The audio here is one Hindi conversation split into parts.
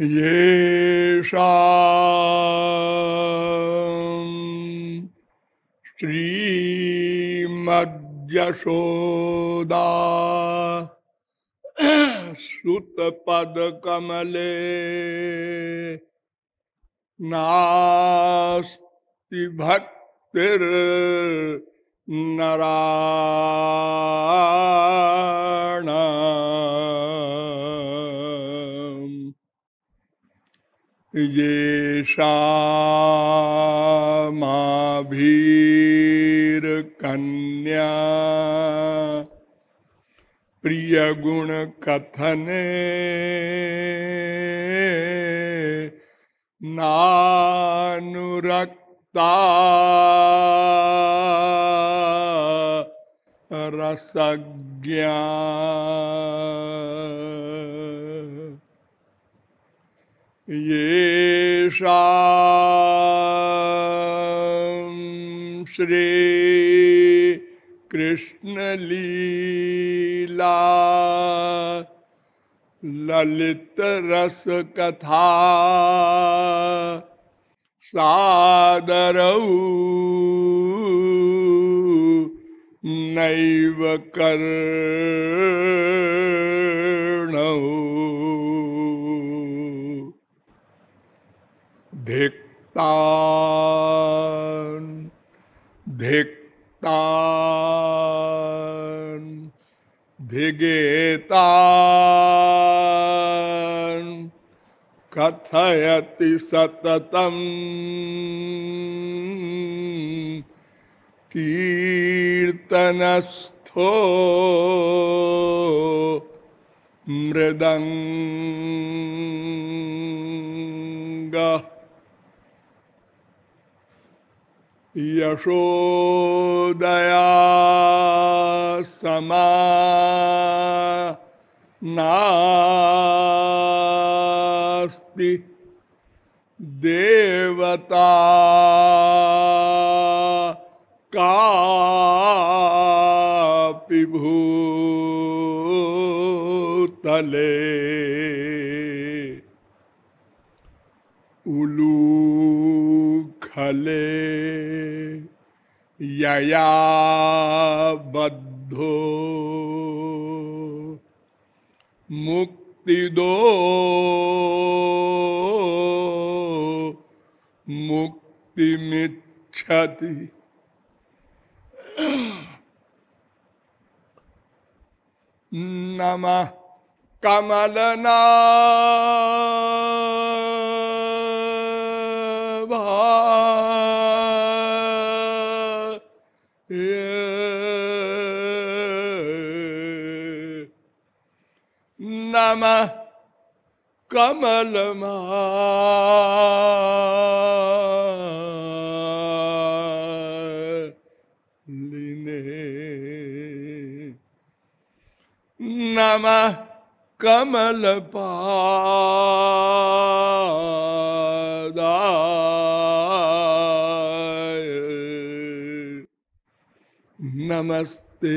येषा श्रीमद्यशोदा कमले नास्ति भक्तिर प्रिय गुण कथने नानुरक्ता। रसज्ञा। ये श्री कृष्ण लीला ललित रस कथा सादरऊ नैव कर धिक्तान धिक्तान धिगेतान। कथयति सततम कीर्तनस्थो मृदंग यशोदया समा नास्ति देवता कापि भूतले खले यया बद्धो मुक्ति दो मुक्ति मिच्छति नमः कमलना नम कमल लिने नम कमल पादा नमस्ते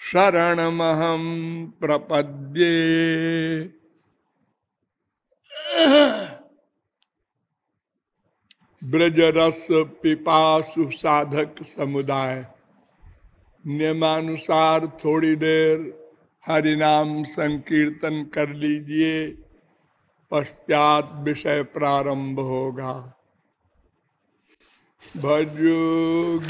शरणमहं प्रपद्ये। ब्रजरस पिपासु साधक समुदाय, नियमानुसार थोड़ी देर हरिनाम संकीर्तन कर लीजिए, पश्चात विषय प्रारंभ होगा। गिरिधर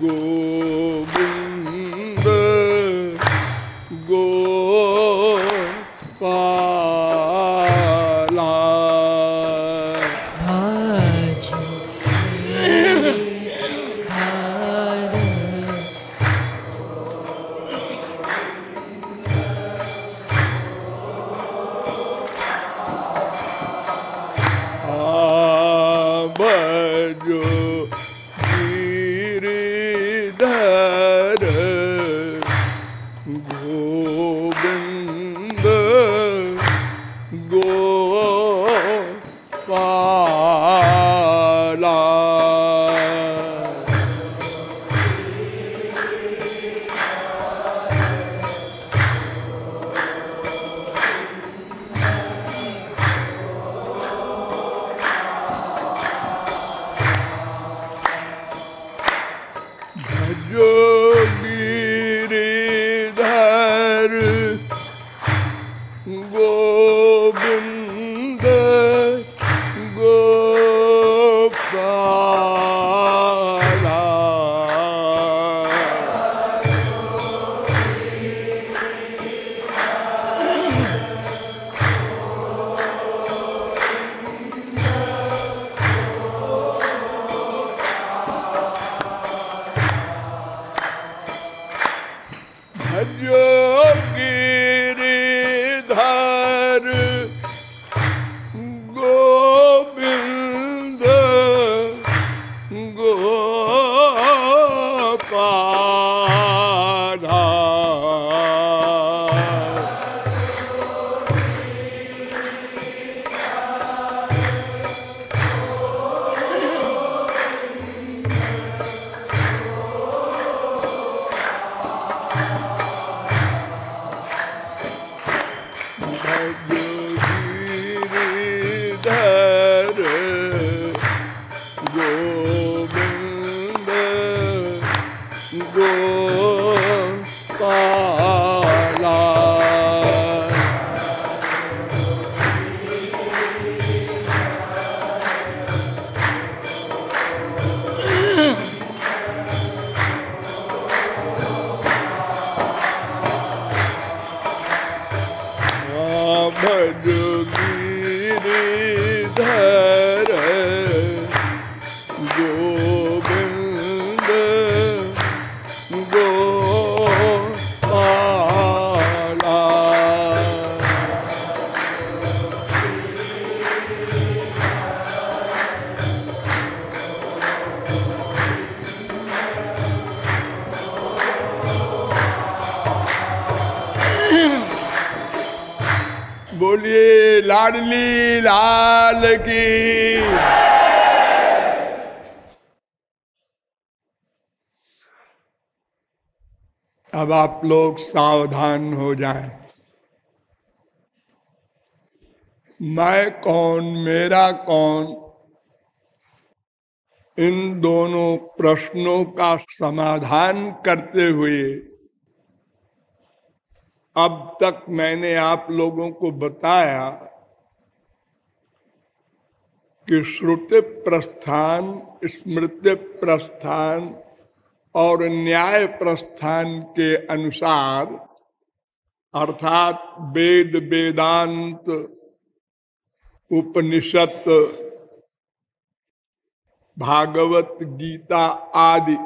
Go. भजो अब आप लोग सावधान हो जाएँ। मैं कौन, मेरा कौन इन दोनों प्रश्नों का समाधान करते हुए, अब तक मैंने आप लोगों को बताया कि श्रुति प्रस्थान स्मृति प्रस्थान और न्याय प्रस्थान के अनुसार, अर्थात वेद वेदांत, उपनिषद, भागवत गीता आदि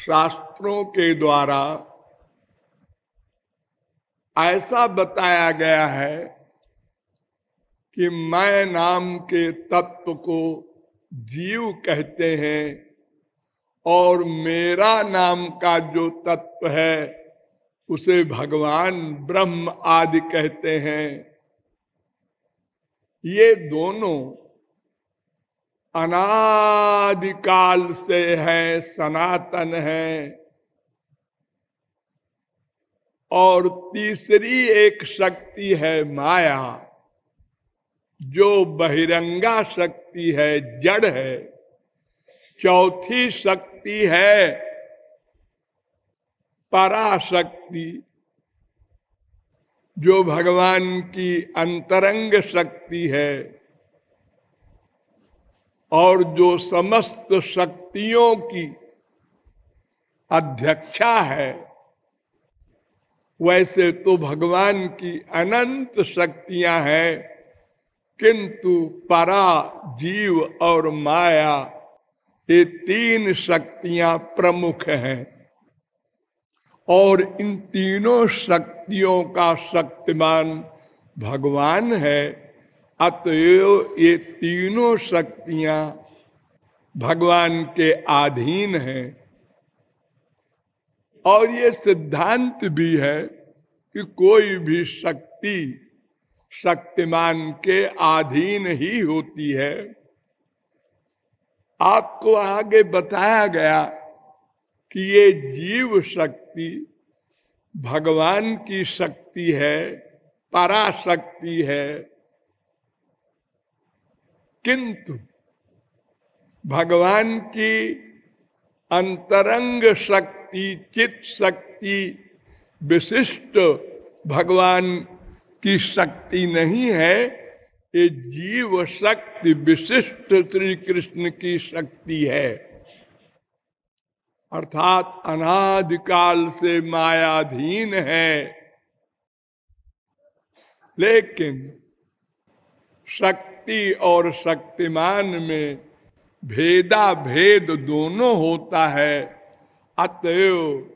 शास्त्रों के द्वारा ऐसा बताया गया है कि मैं नाम के तत्व को जीव कहते हैं। और मेरा नाम का जो तत्व है, उसे भगवान ब्रह्म आदि कहते हैं। ये दोनों अनादिकाल से है, सनातन है। और तीसरी एक शक्ति है माया, जो बहिरंगा शक्ति है, जड़ है। चौथी शक्ति है। पराशक्ति, जो भगवान की अंतरंग शक्ति है और जो समस्त शक्तियों की अध्यक्षा है, वैसे तो भगवान की अनंत शक्तियाँ हैं, किंतु परा जीव और माया ये तीन शक्तियाँ प्रमुख हैं। और इन तीनों शक्तियों का शक्तिमान भगवान है, अतएव ये तीनों शक्तियाँ भगवान के अधीन हैं। और ये सिद्धांत भी है कि कोई भी शक्ति शक्तिमान के अधीन ही होती है। आपको आगे बताया गया कि ये जीव शक्ति भगवान की शक्ति है, पराशक्ति है। किंतु भगवान की अंतरंग शक्ति, चित शक्ति, विशिष्ट भगवान की शक्ति नहीं है ये जीव शक्ति विशिष्ट श्री कृष्ण की शक्ति है। अर्थात अनादिकाल से मायाधीन है। लेकिन शक्ति और शक्तिमान में भेदा भेद दोनों होता है। अतएव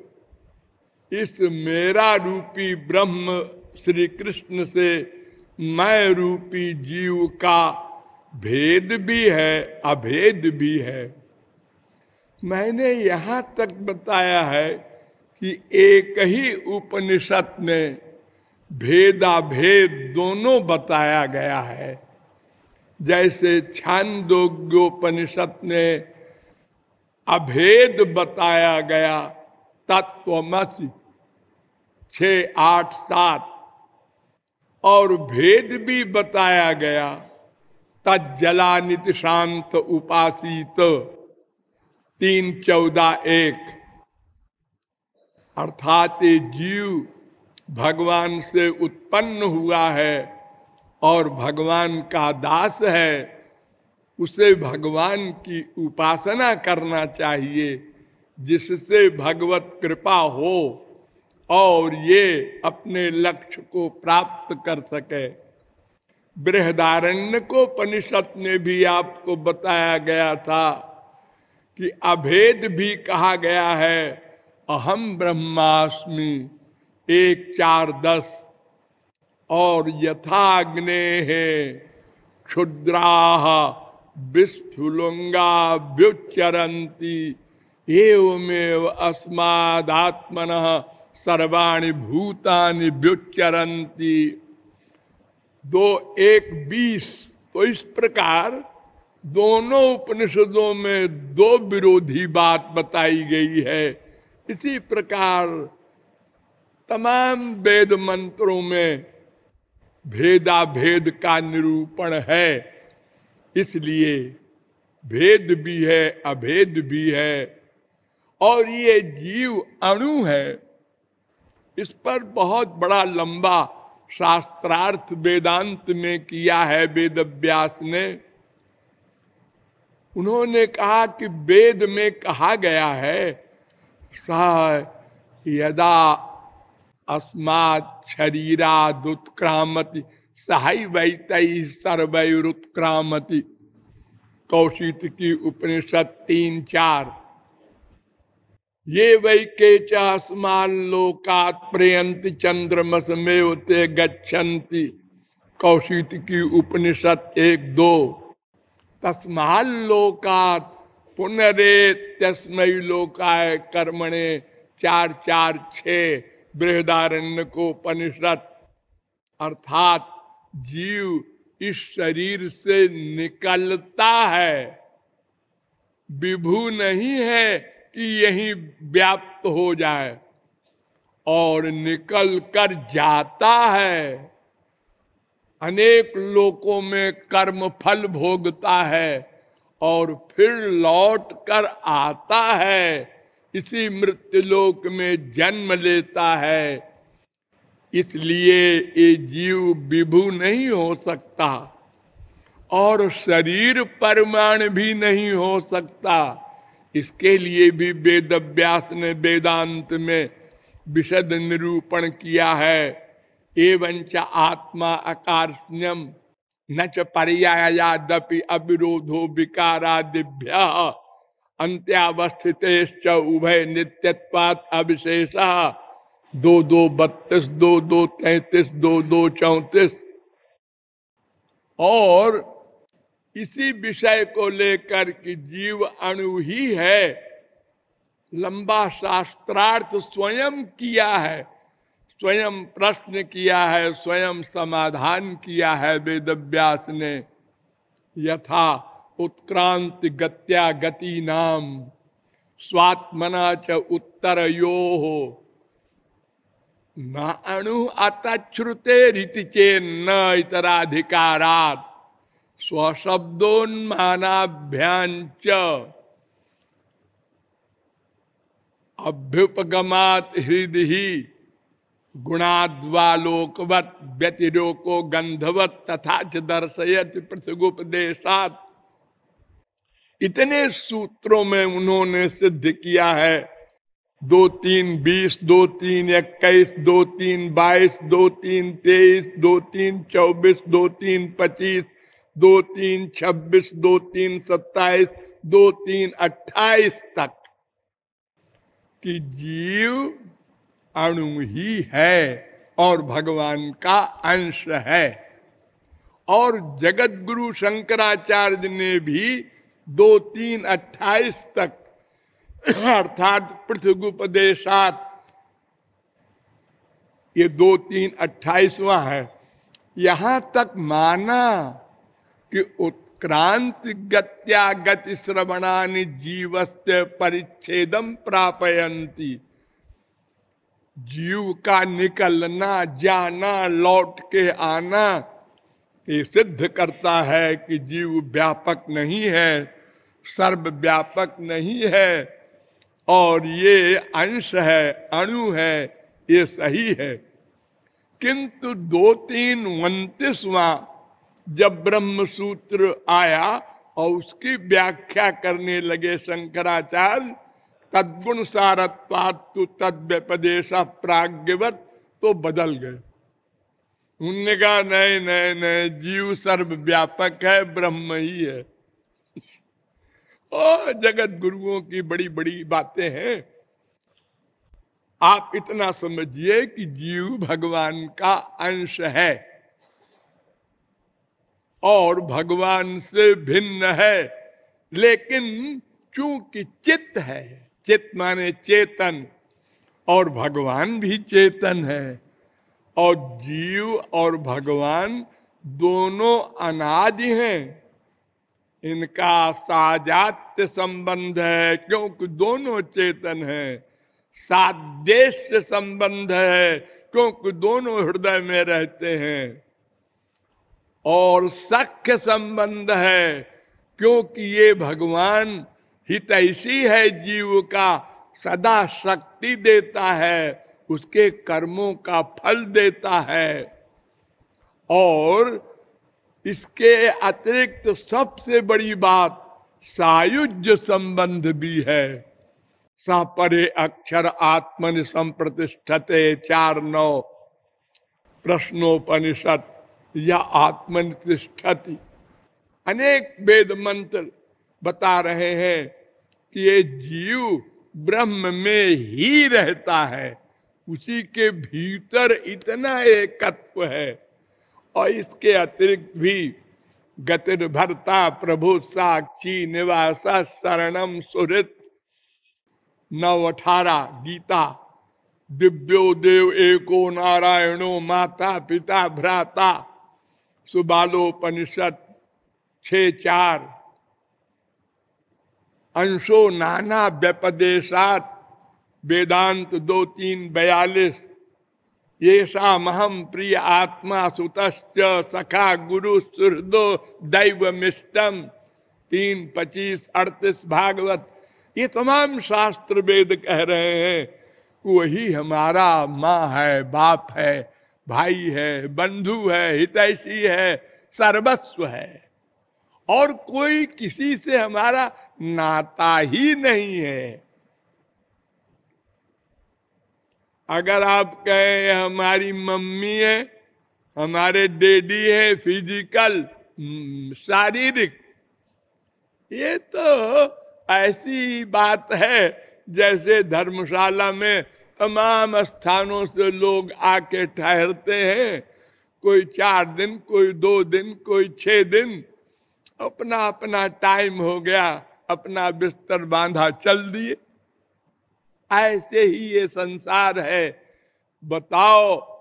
इस मेरा रूपी ब्रह्म श्री कृष्ण से मैं रूपी जीव का भेद भी है, अभेद भी है। मैंने यहाँ तक बताया है कि एक ही उपनिषद में भेदा भेद दोनों बताया गया है। जैसे छांदोग्योपनिषद में अभेद बताया गया तत्वमसी छ आठ, सात और भेद भी बताया गया। तजलानित शांत उपासित। तीन चौदह एक। अर्थात जीव भगवान से उत्पन्न हुआ है और भगवान का दास है, उसे भगवान की उपासना करना चाहिए, जिससे भगवत कृपा हो। और ये अपने लक्ष्य को प्राप्त कर सके। बृहदारण्य को परिषद में भी आपको बताया गया था कि अभेद भी कहा गया है अहम ब्रह्मास्मि, एक चार दस, और यथाग्ने क्षुद्रा विस्फुलुंगा व्युच्चरंती एवमेव अस्मात्मन सर्वाणी भूतानि व्युच्चरंती दो एक बीस तो इस प्रकार दोनों उपनिषदों में दो विरोधी बात बताई गई है। इसी प्रकार तमाम वेद मंत्रों में भेदा भेद का निरूपण है। इसलिए भेद भी है, अभेद भी है। और ये जीव अणु है। इस पर बहुत बड़ा लंबा शास्त्रार्थ वेदांत में किया है वेद व्यास ने। उन्होंने कहा कि वेद में कहा गया है, स यदा अस्मात् शरीरादुत्क्रामति सहाय वैत सर्वैरुत्क्रामति। कौशित की उपनिषद तीन चार। ये वै के चस्मान लोकात प्रयंत चंद्रमस में ते गच्छन्ति कौशित की उपनिषद एक दो। तस्मालोकात पुनरे तस्मय लोकाय कर्मणे, चार चार छ बृहदारण्य को उपनिषद। अर्थात जीव इस शरीर से निकलता है, विभू नहीं है कि यही व्याप्त हो जाए और निकल कर जाता है। अनेक लोकों में कर्म फल भोगता है और फिर लौट कर आता है। इसी मृत्युलोक में जन्म लेता है। इसलिए ये जीव विभु नहीं हो सकता और शरीर परमाण भी नहीं हो सकता। इसके लिए भी वेद व्यास ने वेदांत में विशद निरूपण किया है। एवं च आत्मा अकार्यम न च पर्यायादपि अविरोधो विकारादिभ्य अंत्यावस्थित उभय नित्यत्वात अविशेष। दो दो बत्तीस, दो दो तैतीस, दो दो चौतीस। और इसी विषय को लेकर कि जीव अणु ही है, लंबा शास्त्रार्थ स्वयं किया है, स्वयं प्रश्न किया है, स्वयं समाधान किया है वेद व्यास ने। यथा उत्क्रांत गत्या गति नाम स्वात्मना च उत्तर यो हो न अणु अतश्रुते रीति चे न इतराधिकारात। स्वशब्दोन्मानाभ्यांच अभ्युपगमात हृदय गुणाद्वालोकवत, व्यतिरोको गंधवत तथा च दर्शयत पृथ्वोपदेशात। इतने सूत्रों में उन्होंने सिद्ध किया है। दो तीन बीस, दो तीन इक्कीस, दो तीन बाईस, दो तीन तेईस, दो तीन चौबीस, दो तीन पच्चीस दो तीन छब्बीस, दो तीन सत्ताईस, दो तीन अट्ठाईस तक कि जीव अणु ही है और भगवान का अंश है। और जगत गुरु शंकराचार्य ने भी दो तीन अट्ठाईस तक अर्थात पृथ्वीपदेशात ये दो तीन अट्ठाईसवा है। यहाँ तक माना कि उत्क्रांति गत्या गति श्रवणानि जीवस्य परिच्छेदम प्रापयंती जीव का निकलना, जाना, लौट के आना, ये सिद्ध करता है कि जीव व्यापक नहीं है सर्व व्यापक नहीं है, और ये अंश है, अणु है, ये सही है। किंतु दो तीन उन्तीसवा जब ब्रह्म सूत्र आया और उसकी व्याख्या करने लगे शंकराचार्य, तद्गुण सारत्वात्तु तद व्यपदेश प्राग्ञवत तो बदल गए। उनने कहा, नहीं नहीं नहीं, जीव सर्व व्यापक है, ब्रह्म ही है। ओ, जगत गुरुओं की बड़ी बड़ी बातें हैं। आप इतना समझिए कि जीव भगवान का अंश है। और भगवान से भिन्न है, लेकिन चूँकि चित्त है, चित्त माने चेतन, और भगवान भी चेतन है, और जीव और भगवान दोनों अनाज हैं, इनका साजात्य संबंध है, क्योंकि दोनों चेतन है सादेश संबंध है, क्योंकि दोनों हृदय में रहते हैं। और सख्य संबंध है, क्योंकि ये भगवान हितैषी है जीव का, सदा शक्ति देता है, उसके कर्मों का फल देता है। और इसके अतिरिक्त सबसे बड़ी बात, सायुज्य संबंध भी है। सपरे अक्षर आत्मनि संप्रतिष्ठते, चार नौ प्रश्नोपनिषद। या आत्मनिष्ठति अनेक वेद मंत्र बता रहे हैं कि ये जीव ब्रह्म में ही रहता है। उसी के भीतर इतना एकत्व है। और इसके अतिरिक्त भी गतिर भरता प्रभु साक्षी निवास शरणम सुहृत। नव अठारह गीता, दिव्यो देव एको नारायणो माता पिता भ्राता। सुबालोपनिषद छ चार। अंशो नाना व्यपदेशात, वेदांत दो तीन बयालीस। ये महम प्रिय आत्मा सुत सखा गुरु सुहृदो दैव मिष्टम तीन पच्चीस अड़तीस भागवत। ये तमाम शास्त्र वेद कह रहे हैं, वही हमारा माँ है, बाप है भाई है बंधु है हितैषी है सर्वस्व है। और कोई किसी से हमारा नाता ही नहीं है। अगर आप कहें हमारी मम्मी है हमारे डैडी है फ़िज़िकल हम्म, शारीरिक ये तो ऐसी बात है जैसे धर्मशाला में तमाम स्थानों से लोग आके ठहरते हैं। कोई चार दिन, कोई दो दिन, कोई छह दिन। अपना अपना टाइम हो गया, अपना बिस्तर बांधा, चल दिए। ऐसे ही ये संसार है। बताओ,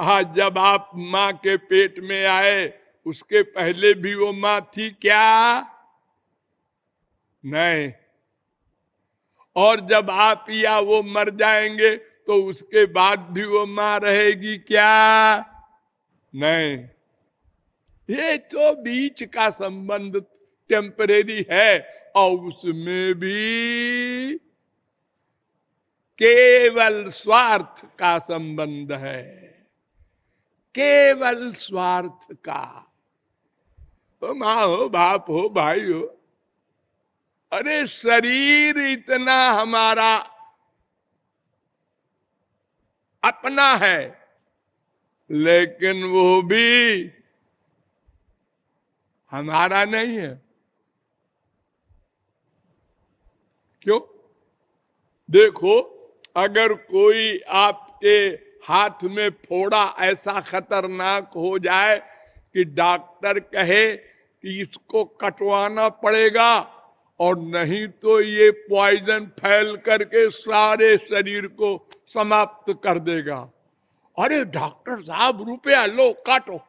आज जब आप माँ के पेट में आए, उसके पहले भी वो माँ थी क्या? नहीं। और जब आप या वो मर जाएँगे तो उसके बाद भी वो माँ रहेगी क्या? नहीं। ये तो बीच का संबंध टेम्परेरी है, और उसमें भी केवल स्वार्थ का संबंध है। केवल स्वार्थ का। तो माँ हो, बाप हो, भाई हो अरे शरीर इतना हमारा अपना है, लेकिन वो भी हमारा नहीं है। क्यों? देखो, अगर कोई आपके हाथ में फोड़ा ऐसा खतरनाक हो जाए कि डॉक्टर कहे कि इसको कटवाना पड़ेगा और नहीं तो ये पॉइजन फैल करके सारे शरीर को समाप्त कर देगा। अरे डॉक्टर साहब, रुपया लो, काटो।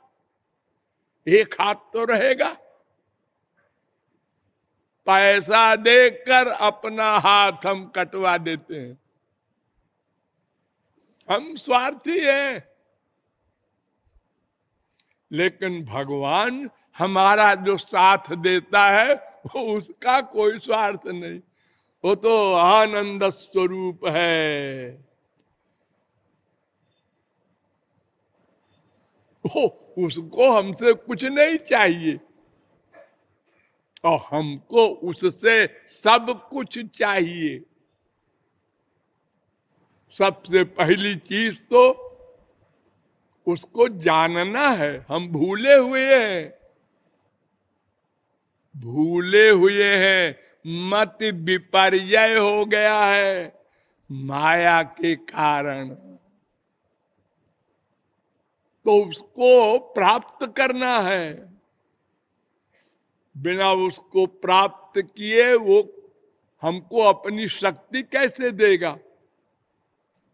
एक हाथ तो रहेगा। पैसा देकर अपना हाथ हम कटवा देते हैं। हम स्वार्थी हैं। लेकिन भगवान हमारा जो साथ देता है, वो उसका कोई स्वार्थ नहीं। वो तो आनंद स्वरूप है। वो उसको हमसे कुछ नहीं चाहिए। और हमको उससे सब कुछ चाहिए। सबसे पहली चीज़ तो उसको जानना है। हम भूले हुए हैं। भूले हुए हैं, मत विपर्य हो गया है, माया के कारण। तो उसको प्राप्त करना है। बिना उसको प्राप्त किए वो हमको अपनी शक्ति कैसे देगा?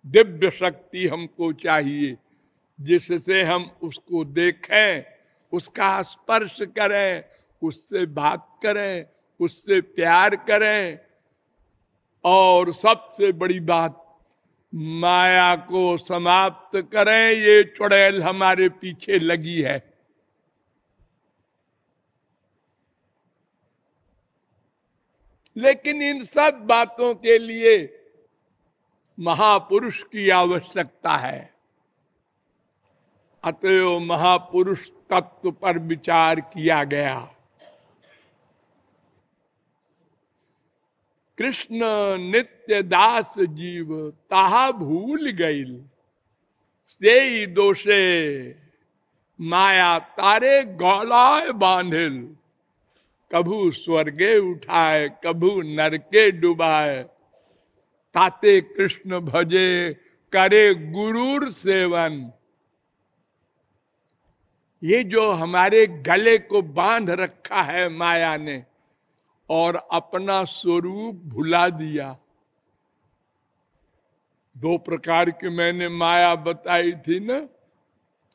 दिव्य शक्ति हमको चाहिए, जिससे हम उसको देखें, उसका स्पर्श करें उससे बात करें, उससे प्यार करें। और सबसे बड़ी बात, माया को समाप्त करें, ये चुड़ैल हमारे पीछे लगी है। लेकिन इन सब बातों के लिए महापुरुष की आवश्यकता है। अतएव महापुरुष तत्व पर विचार किया गया। कृष्ण नित्य दास जीव ताहा भूल गईल से दोषे, माया तारे गौलाय बांधिल। कभू स्वर्गे उठाए, कभू नरके डुबाए। ताते कृष्ण भजे, करे गुरुर सेवन। ये जो हमारे गले को बाँध रखा है माया ने और अपना स्वरूप भुला दिया। दो प्रकार की मैंने माया बताई थी ना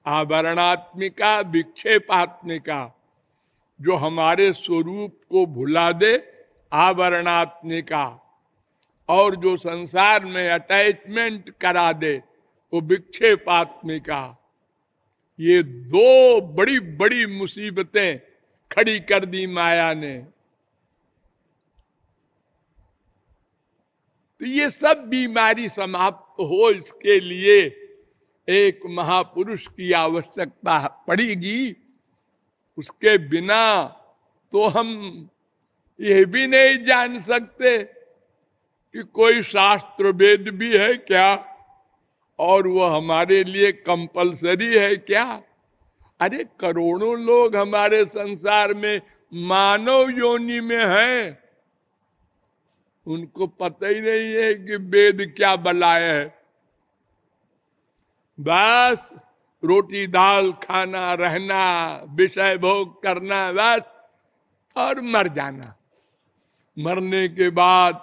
आवरणात्मिका विक्षेपात्मिका, जो हमारे स्वरूप को भुला दे आवरणात्मिका और जो संसार में अटैचमेंट करा दे वो विक्षेपात्मिका। ये दो बड़ी बड़ी मुसीबतें खड़ी कर दी माया ने। तो ये सब बीमारी समाप्त हो, इसके लिए एक महापुरुष की आवश्यकता पड़ेगी। उसके बिना तो हम ये भी नहीं जान सकते कि कोई शास्त्र वेद भी है क्या, और वो हमारे लिए कंपलसरी है क्या। अरे करोड़ों लोग हमारे संसार में मानव योनि में हैं। उनको पता ही नहीं है कि वेद क्या बलाय है। बस रोटी दाल खाना, रहना, विषय भोग करना, बस, और मर जाना। मरने के बाद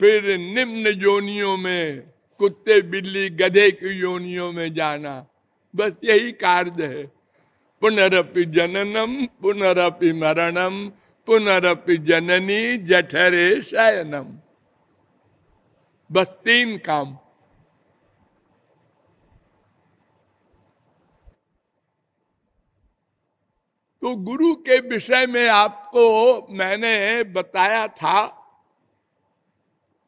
फिर निम्न योनियों में, कुत्ते, बिल्ली, गधे की योनियों में जाना। बस यही कार्य है। पुनरअपि जननम पुनरअपि मरणम पुनरपि जननी जठरे शयनम। बस तीन काम। तो गुरु के विषय में आपको मैंने बताया था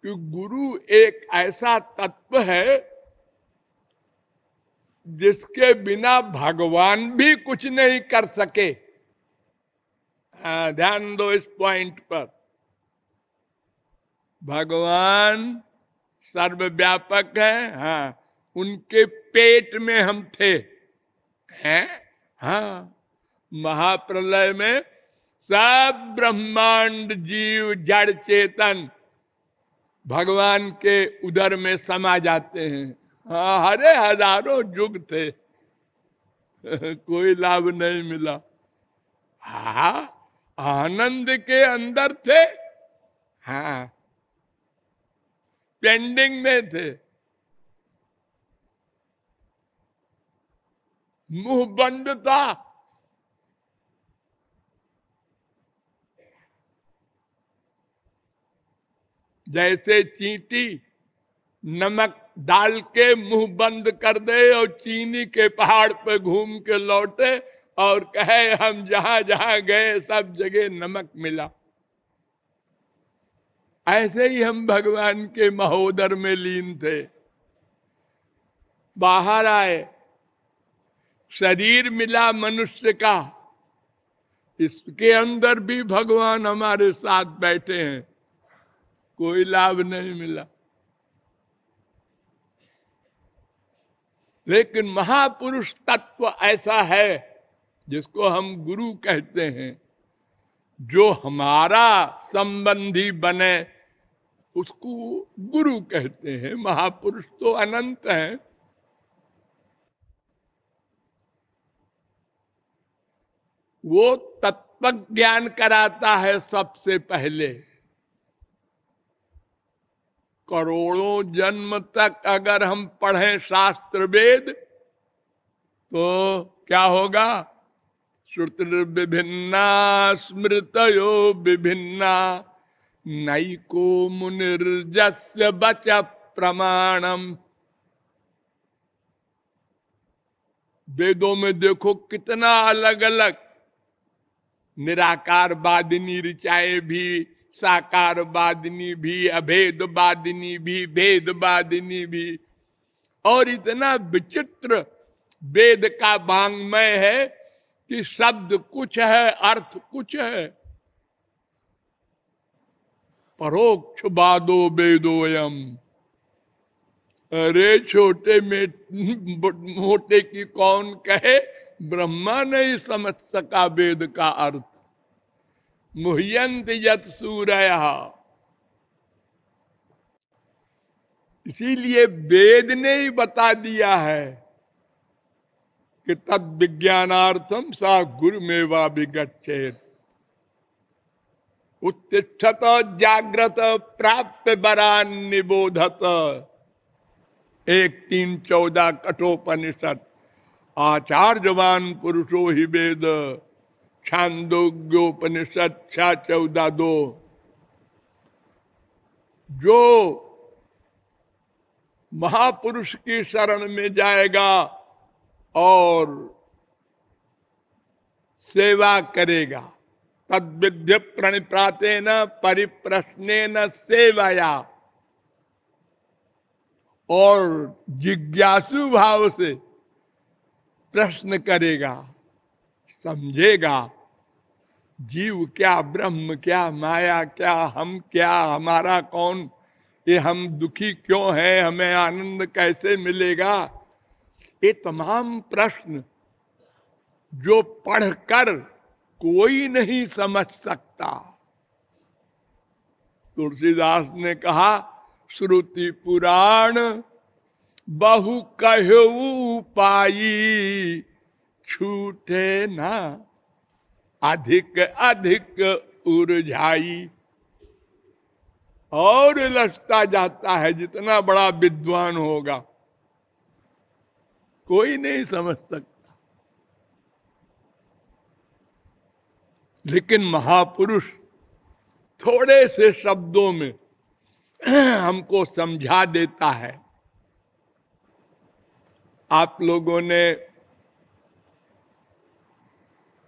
कि गुरु एक ऐसा तत्व है जिसके बिना भगवान भी कुछ नहीं कर सके। ध्यान दो इस पॉइंट पर भगवान सर्वव्यापक है हाँ उनके पेट में हम थे, हैं हाँ महाप्रलय में सब ब्रह्मांड जीव जड़ चेतन भगवान के उदर में समा जाते हैं। हाँ हरे हज़ारों युग थे, कोई लाभ नहीं मिला। हा आनंद के अंदर थे? हाँ। पेंडिंग में थे। मुँह बंद था। जैसे चींटी नमक डाल के मुँह बंद कर दे और चीनी के पहाड़ पे घूम के लौटे और कहे, हम जहाँ जहाँ गए, सब जगह नमक मिला। ऐसे ही हम भगवान के महोदर में लीन थे। बाहर आए। शरीर मिला मनुष्य का। इसके अंदर भी भगवान हमारे साथ बैठे हैं। कोई लाभ नहीं मिला। लेकिन महापुरुष तत्व ऐसा है जिसको हम गुरु कहते हैं, जो हमारा संबंधी बने, उसको गुरु कहते हैं। महापुरुष तो अनंत है। वो तत्व ज्ञान कराता है सबसे पहले। करोड़ों जन्म तक अगर हम पढ़ें शास्त्र वेद तो क्या होगा? श्रुति विभिन्ना। स्मृतयो विभिन्ना नैको मुनिर्जस्य बच प्रमाणम। वेदों में देखो कितना अलग अलग निराकार बादिनी ऋचाए भी साकार बादिनी भी अभेद बादिनी भी भेद बादिनी भी। और इतना विचित्र वेद का बांगमय है कि शब्द कुछ है, अर्थ कुछ है। परोक्ष बादो वेदोयम। अरे छोटे में मोटे की कौन कहे? ब्रह्मा नहीं समझ सका वेद का अर्थ। मुह्यंत यत सूर्य। इसीलिए वेद ने ही बता दिया है कि तद विज्ञानार्थम सा गुरु मेवा विगछेद उत्तिष्ठत जागृत प्राप्त बरान निबोधत। एक तीन चौदह कठोपनिषद। आचार्यवान पुरुषो ही वेद। छांदोग्योपनिषद छा चौदह दो। जो महापुरुष की शरण में जाएगा और सेवा करेगा। तद विद्य प्रणिप्राते न परिप्रश्न न सेवाया। और जिज्ञासु भाव से प्रश्न करेगा, समझेगा, जीव क्या ब्रह्म, क्या माया, क्या हम, क्या हमारा कौन, ये हम दुखी क्यों हैं, हमें आनंद कैसे मिलेगा? ये तमाम प्रश्न जो पढ़कर कोई नहीं समझ सकता। तुलसीदास ने कहा, श्रुति पुराण बहु कहो पाई छूटे ना, अधिक अधिक उर्झाई। और लचता जाता है, जितना बड़ा विद्वान होगा। कोई नहीं समझ सकता। लेकिन महापुरुष थोड़े से शब्दों में हमको समझा देता है। आप लोगों ने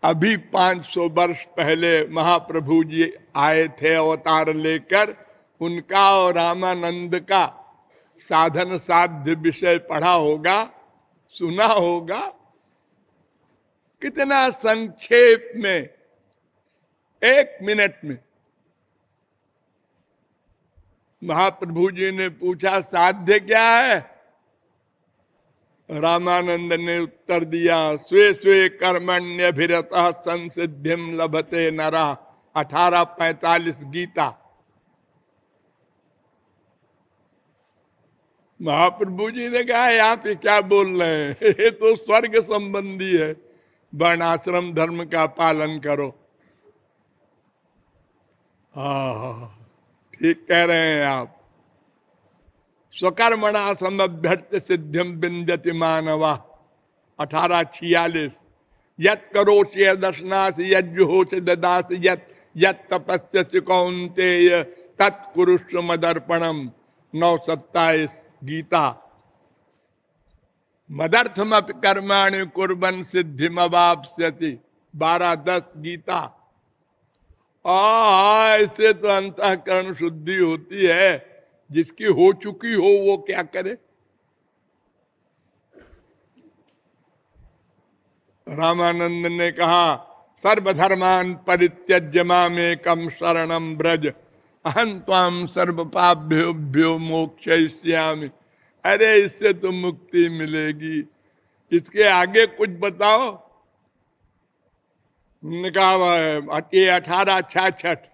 अभी 500 वर्ष पहले महाप्रभु जी आए थे अवतार लेकर, उनका और रामानंद का साधन साध्य विषय पढ़ा होगा। सुना होगा कितना संक्षेप में, एक मिनट में। महाप्रभु जी ने पूछा, साध्य क्या है? रामानंद ने उत्तर दिया, स्वे स्वे कर्मण्य भिरत संसिधिम लभते नरा। अठारह पैतालीस गीता। महाप्रभु जी ने कहा आप ये क्या बोल रहे हैं? ये तो स्वर्ग संबंधी है। वर्णाश्रम धर्म का पालन करो। हा, ठीक कह रहे हैं आप। स्वकर्मणा समभ्यर्थ सिद्धिम बिंदति मानवा। अठारह छियालीस। यत करो से दर्शनास यज्ञो से ददास, यत यत तपस्य कौनते तत्कुरुष मदर्पणम। नौ सत्ताईस। गीता। मदर्थम कर्माणि कुर्बन सिद्धिम अवापस्यति बारह दस गीता। आ इससे तो अंतकरण शुद्धि होती है। जिसकी हो चुकी हो, वो क्या करे? रामानंद ने कहा, सर्वधर्मान परित्यज्य में कम शरणम ब्रज अहम ताम सर्व पाभ्यो मोक्ष अरे, इससे तो मुक्ति मिलेगी। इसके आगे कुछ बताओ। कहा ये अठारह छठ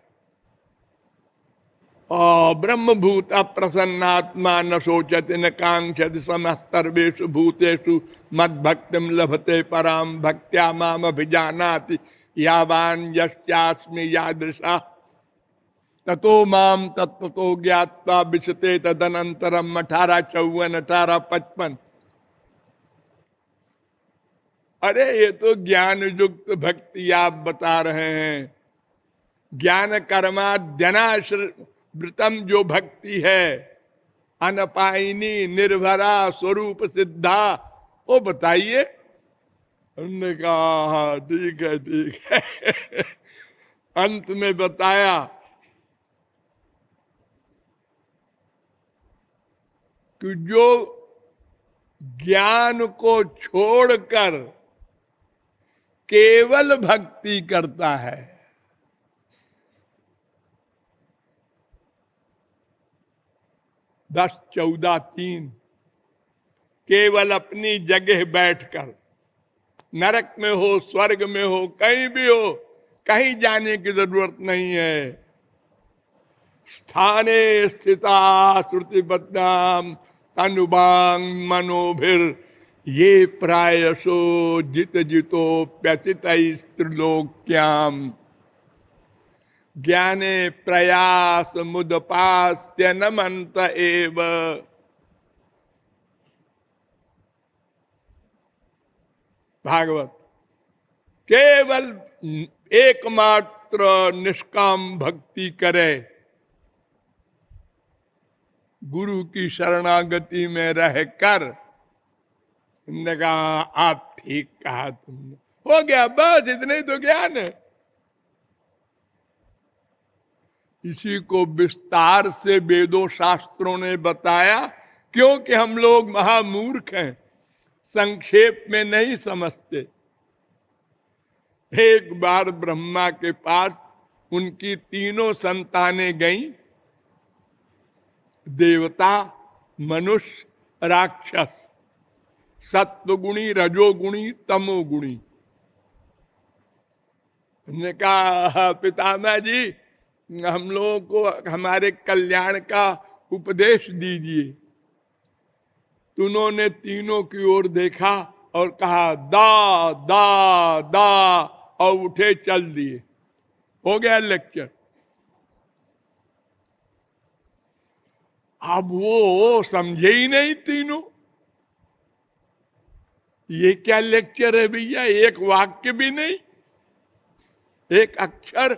ब्रह्मभूत प्रसन्नात्मा न सोचत न कांक्षत समस्तर्वेशु भूतेषु मद भक्तिम लभते पराम भक्त्या माम अभिजानाति यावान यश्चास्मि यादृशा। ततो माम तत्व तो ज्ञात्वा विशते तदनंतरम अठारह चौवन अठारह पचपन। अरे, ये तो ज्ञान युक्त भक्ति आप बता रहे हैं। ज्ञान कर्मा कर्माद्यनाश्रतम जो भक्ति है अनपाइनी निर्भरा, स्वरूप सिद्धा, वो बताइए। कहा हाँ ठीक है ठीक है। अंत में बताया कि जो ज्ञान को छोड़कर केवल भक्ति करता है, दस, चौदह, तीन, केवल अपनी जगह बैठकर, नरक में हो, स्वर्ग में हो, कहीं भी हो, कहीं जाने की ज़रूरत नहीं है। स्थाने स्थिता श्रुति बदनाम तनुबांग मनोभिर। ये प्रायशो जित जितो प्यचित त्रिलोक्याम ज्ञाने प्रयास मुदपास्य नमंत एव। भागवत। केवल एकमात्र निष्काम भक्ति करे। गुरु की शरणागति में रहकर तुमने कहा, आप ठीक कहा तुमने। हो गया, बस इतने तो ज्ञान है। इसी को विस्तार से वेदों शास्त्रों ने बताया, क्योंकि हम लोग महामूर्ख हैं, संक्षेप में नहीं समझते। एक बार ब्रह्मा के पास उनकी तीनों संतानें गईं। देवता, मनुष्य, राक्षस। सत्वगुणी, रजोगुणी, तमोगुणी। ने कहा, पितामह जी, हम लोगों को हमारे कल्याण का उपदेश दीजिए। उन्होंने तीनों की ओर देखा और कहा, दा दा दा, और उठे चल दिए। हो गया लेक्चर। अब वो समझे ही नहीं तीनों। ये क्या लेक्चर है भैया? एक वाक्य भी नहीं, एक अक्षर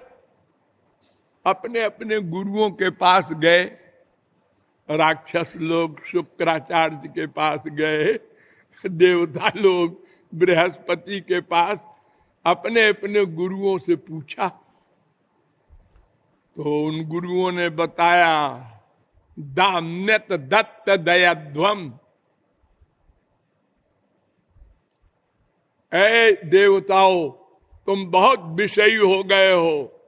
अपने अपने गुरुओं के पास गए, राक्षस लोग, शुक्राचार्य के पास गए, देवता लोग, बृहस्पति के पास अपने अपने गुरुओं से पूछा। तो उन गुरुओं ने बताया दाम्यत दत्त दयाध्वम। ऐ देवताओं, तुम बहुत विषयी हो गए हो।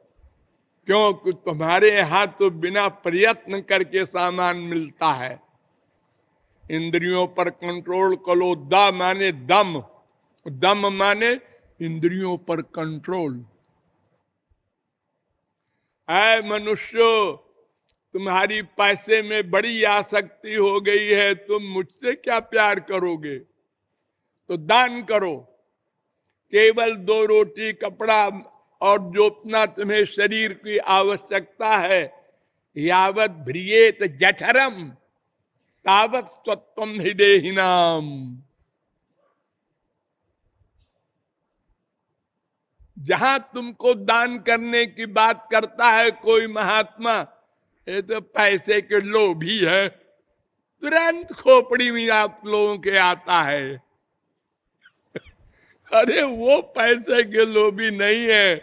क्योंकि तुम्हारे यहाँ तो बिना प्रयत्न करके सामान मिलता है। इंद्रियों पर कंट्रोल करो। द माने दम। दम माने इंद्रियों पर कंट्रोल ऐ मनुष्य तुम्हारी पैसे में बड़ी आसक्ति हो गई है, तुम मुझसे क्या प्यार करोगे? तो दान करो। केवल दो रोटी, कपड़ा और जो उतना तुम्हें शरीर की आवश्यकता है। यावत भ्रियेत जठरम, तावत स्वत्व हृदय नाम जहाँ तुमको दान करने की बात करता है कोई महात्मा ये तो पैसे के लोभी है। तुरंत खोपड़ी में आप लोगों के आता है। अरे वो पैसे के लोभी नहीं है।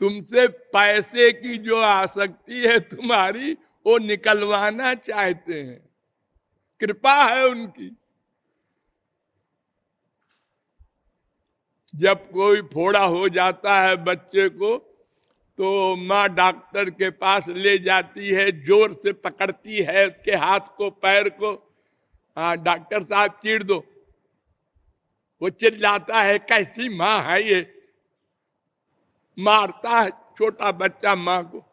तुमसे पैसे की जो आसक्ति है तुम्हारी, वो निकलवाना चाहते हैं। कृपा है उनकी। जब कोई फोड़ा हो जाता है बच्चे को तो माँ डॉक्टर के पास ले जाती है, ज़ोर से पकड़ती है उसके हाथ को, पैर को। हाँ डॉक्टर साहब चीड़ दो। वो चिल्लाता है, कैसी माँ है ये? मारता है छोटा बच्चा माँ को।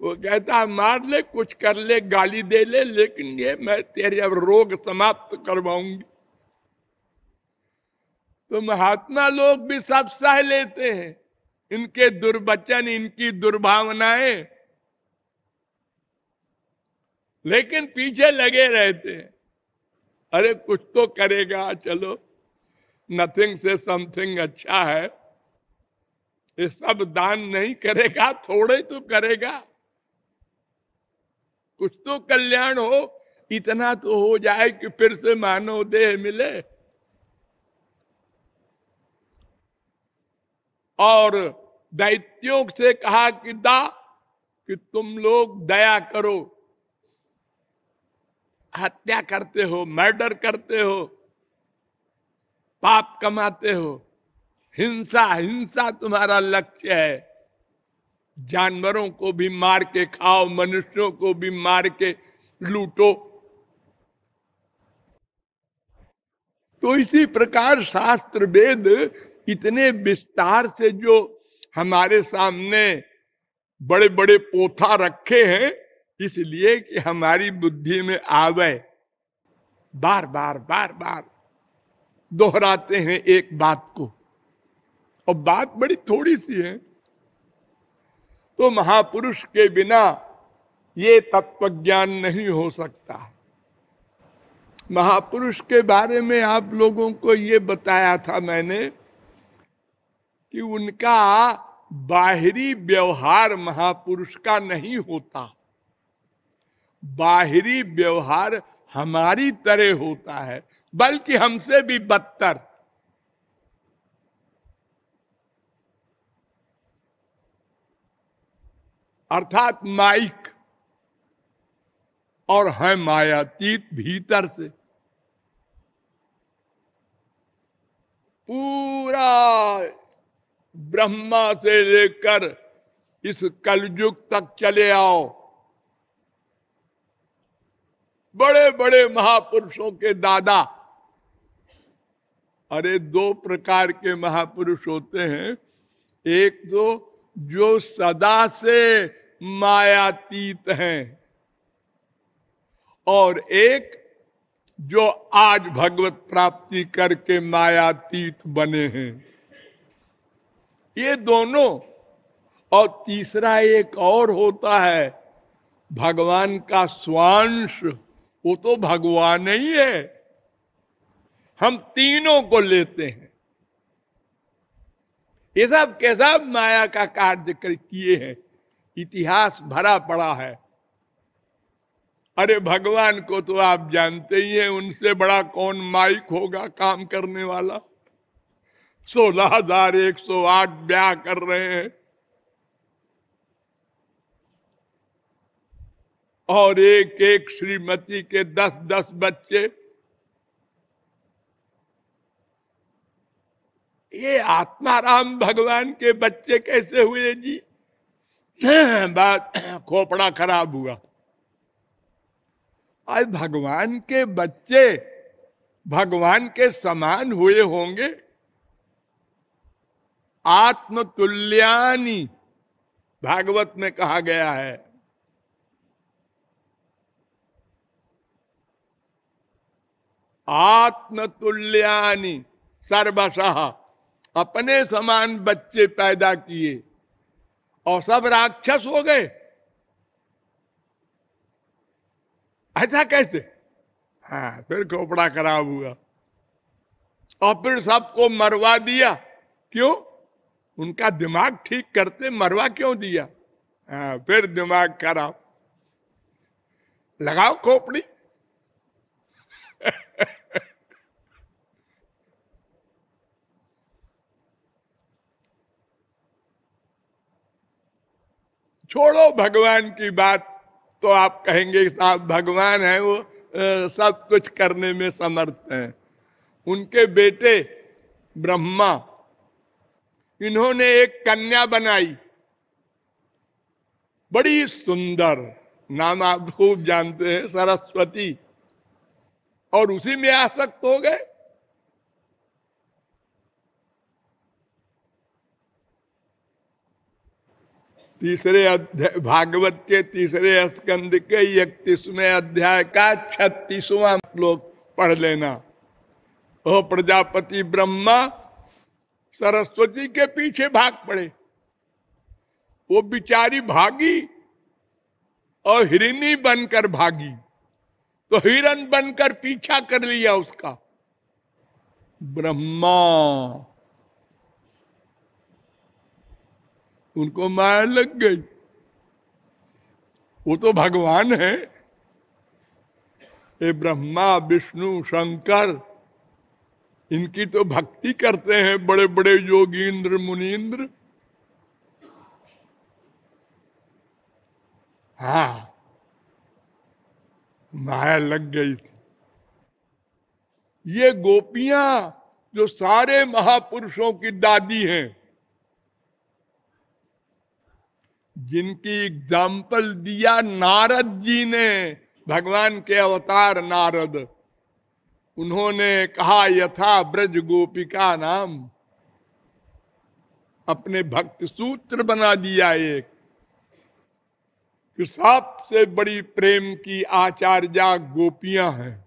वो कहता है मार ले, कुछ कर ले, गाली दे ले, लेकिन ये मैं तेरे अब रोग समाप्त करवाऊँगी। तो महात्मा लोग भी सब सह लेते हैं। इनके दुर्वचन, इनकी दुर्भावनाएँ। लेकिन पीछे लगे रहते हैं। अरे, कुछ तो करेगा, चलो। नथिंग से समथिंग अच्छा है। ये सब दान नहीं करेगा, थोड़े तो करेगा। कुछ तो कल्याण हो, इतना तो हो जाए कि फिर से मानव देह मिले। और दैत्यों से कहा कि दा, कि तुम लोग दया करो। हत्या करते हो, मर्डर करते हो, पाप कमाते हो। हिंसा हिंसा तुम्हारा लक्ष्य है। जानवरों को भी मार के खाओ, मनुष्यों को भी मार के लूटो। तो इसी प्रकार शास्त्र वेद इतने विस्तार से जो हमारे सामने बड़े बड़े पोथा रखे हैं, इसलिए कि हमारी बुद्धि में आवे बार बार बार बार दोहराते हैं एक बात को। और बात बड़ी थोड़ी सी है। तो महापुरुष के बिना ये तत्व ज्ञान नहीं हो सकता। महापुरुष के बारे में आप लोगों को ये बताया था मैंने कि उनका बाहरी व्यवहार महापुरुष का नहीं होता। बाहरी व्यवहार हमारी तरह होता है, बल्कि हमसे भी बदतर। अर्थात माइक और है मायातीत भीतर से। पूरा ब्रह्मा से लेकर इस कलयुग तक चले आओ। बड़े बड़े महापुरुषों के दादा। अरे, दो प्रकार के महापुरुष होते हैं। एक तो जो सदा से मायातीत हैं। और एक, जो आज भगवत प्राप्ति करके मायातीत बने हैं। ये दोनों, और तीसरा एक और होता है, भगवान का स्वांश। वो तो भगवान ही है। हम तीनों को लेते हैं। ये सब कैसा माया का कार्य किए हैं? इतिहास भरा पड़ा है। अरे भगवान को तो आप जानते ही हैं, उनसे बड़ा कौन माइक होगा काम करने वाला? सोलह हज़ार एक सौ आठ ब्याह कर रहे हैं। और एक एक श्रीमती के दस दस बच्चे। ये आत्माराम भगवान के बच्चे कैसे हुए जी? बात खोपड़ा खराब हुआ। आज भगवान के बच्चे भगवान के समान हुए होंगे। आत्मतुल्यानी भागवत में कहा गया है। आत्मतुल्यानी सर्वशः अपने समान बच्चे पैदा किए और सब राक्षस हो गए। ऐसा कैसे? हाँ फिर खोपड़ा खराब हुआ और फिर सबको मरवा दिया। क्यों? उनका दिमाग ठीक करते मरवा क्यों दिया? हाँ फिर दिमाग खराब। लगाओ खोपड़ी। छोड़ो भगवान की बात तो आप कहेंगे साहब, भगवान है वो सब कुछ करने में समर्थ हैं। उनके बेटे ब्रह्मा इन्होंने एक कन्या बनाई। बड़ी सुंदर, नाम आप खूब जानते हैं, सरस्वती। और उसी में आसक्त हो गए। तीसरे अध्याय भागवत के तीसरे स्कंद के इकतीसवें अध्याय का छत्तीसवां श्लोक पढ़ लेना। ओ प्रजापति ब्रह्मा सरस्वती के पीछे भाग पड़े। वो बिचारी भागी और हिरनी बनकर भागी। तो हिरन बनकर पीछा कर लिया उसका। ब्रह्मा। उनको माया लग गई। वो तो भगवान है। ये ब्रह्मा, विष्णु, शंकर इनकी तो भक्ति करते हैं बड़े बड़े योगींद्र मुनीन्द्र हा, माया लग गई थी। ये गोपियाँ जो सारे महापुरुषों की दादी हैं, जिनकी एग्ज़ाम्पल दिया नारद जी ने, भगवान के अवतार नारद। उन्होंने कहा, यथा ब्रज गोपिका नाम। अपने भक्त सूत्र बना दिया एक, कि सबसे बड़ी प्रेम की आचार्या गोपियाँ हैं।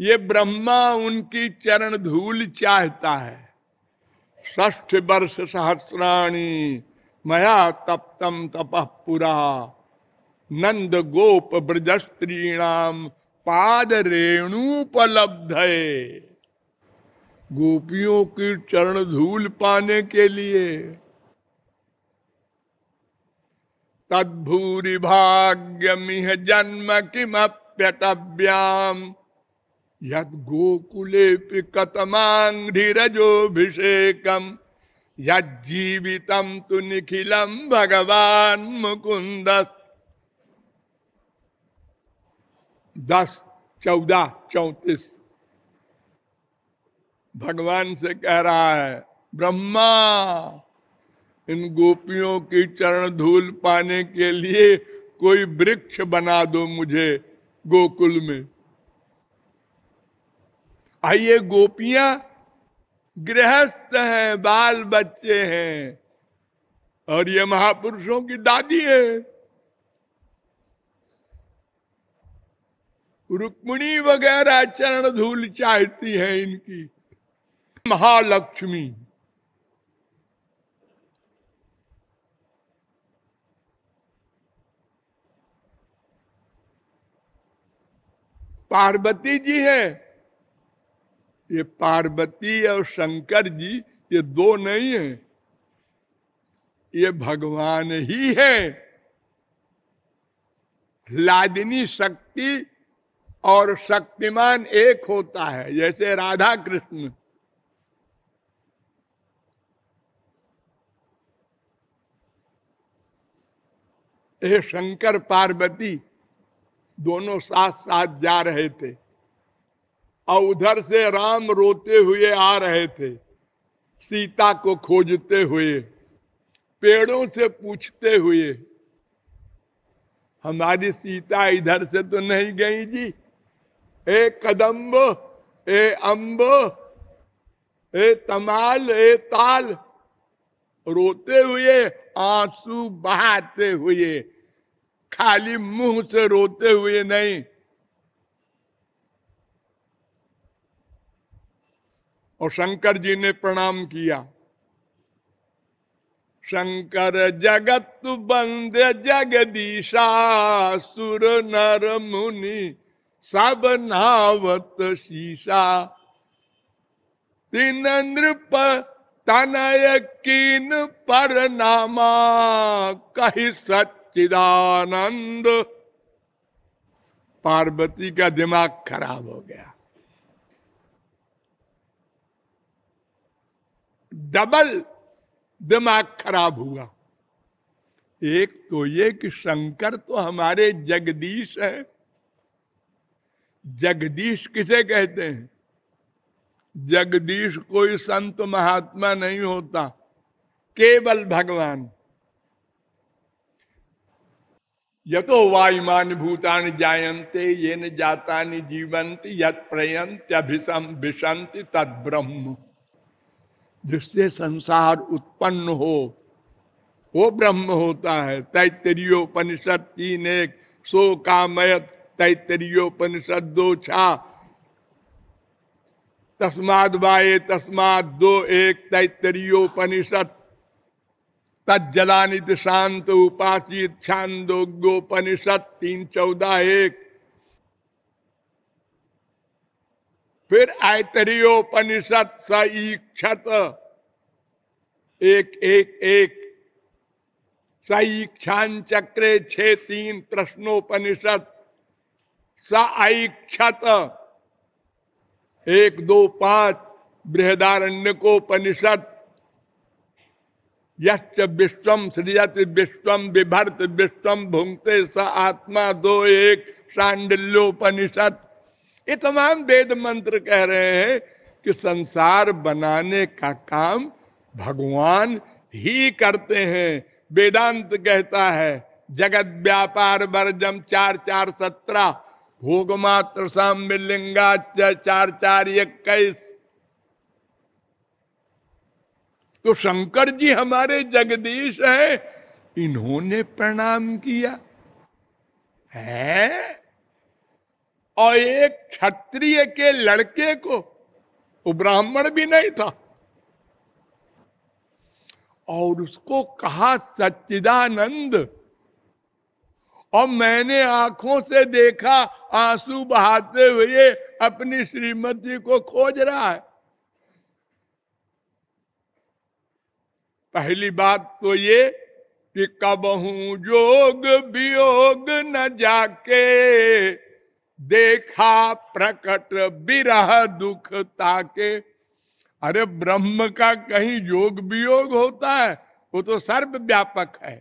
ये ब्रह्मा उनकी चरण धूल चाहता है। ष्ठ वर्ष सहस्राणी, मया तप्तम तपह पुरा। नंद गोप ब्रज स्त्रीणाम पाद रेणुपलब्ध गोपियों की चरण धूल पाने के लिए। तद्भूरि भाग्यमिह जन्म किमप्यटव्याम यद गोकुले कतमांघ्रिरजोभिषेकम यजीवितम तु निखिलम भगवान मुकुंद दस, चौदह, चौतीस। भगवान से कह रहा है, ब्रह्मा, इन गोपियों की चरण धूल पाने के लिए कोई वृक्ष बना दो मुझे गोकुल में। आइए गोपियाँ गृहस्थ हैं, बाल बच्चे हैं, और ये महापुरुषों की दादी है। रुक्मणी वगैरह चरण धूल चाहती है इनकी। महालक्ष्मी। पार्वती जी है। ये पार्वती और शंकर जी, ये दो नहीं है। ये भगवान ही है। लादिनी शक्ति और शक्तिमान एक होता है, जैसे राधा कृष्ण। हे शंकर पार्वती दोनों साथ साथ जा रहे थे और उधर से राम रोते हुए आ रहे थे, सीता को खोजते हुए, पेड़ों से पूछते हुए। हमारी सीता इधर से तो नहीं गई जी। ए कदम्ब, ए अम्ब ए तमाल, ए ताल। रोते हुए, आँसू बहाते हुए, खाली मुँह से रोते हुए नहीं। और शंकर जी ने प्रणाम किया। शंकर जगत बंद जगदीशा सुर नर मुनि सब नावत शीशा। तीन नृप तनय कीन पर नामा, कही सच्चिदानंद। पार्वती का दिमाग खराब हो गया। डबल दिमाग खराब हुआ। एक तो ये कि शंकर तो हमारे जगदीश है। जगदीश किसे कहते हैं? जगदीश कोई संत महात्मा नहीं होता, केवल भगवान। यतो वायुमान भूतान जायन्ते ये न जाता जीवंत यत प्रयंत अभिसम विशंति तद ब्रह्म। जिससे संसार उत्पन्न हो, वो ब्रह्म होता है। तैतरीयोपनिषद तीन एक, सो कामयत तैतरीयोपनिषद दो छा तस्माद वाये तस्माद दो एक तैतरीयोपनिषद तजलानित शांत उपासित छांदोग्योपनिषद तीन चौदह एक। फिर आयतरीयोपनिषद स ईक्षत। एक एक एक। सईक्षान चक्रे छे तीन प्रश्नोपनिषद स ऐक्षत। एक, दो, पाँच बृहदारण्यकोपनिषद यश्च विश्वम सृजत विश्वम विभर्त विश्वम भुंगते स आत्मा दो एक शांडिल्योपनिषद। ये तमाम वेद मंत्र कह रहे हैं कि संसार बनाने का काम भगवान ही करते हैं। वेदांत कहता है जगत व्यापार वर्जम चार चार सत्रह। भोग मात्र साम्य लिंगा चार चार इक्कीस तो शंकर जी हमारे जगदीश है, इन्होंने प्रणाम किया। है? और एक क्षत्रिय के लड़के को, वो ब्राह्मण भी नहीं था। और उसको कहा सच्चिदानंद और मैंने आँखों से देखा, आँसू बहाते हुए अपनी श्रीमती को खोज रहा है। पहली बात तो ये कि कबहू जोग वियोग न जाके, देखा प्रकट विरह दुख ताके। अरे ब्रह्म का कहीं योग वियोग होता है, वो तो सर्व व्यापक है।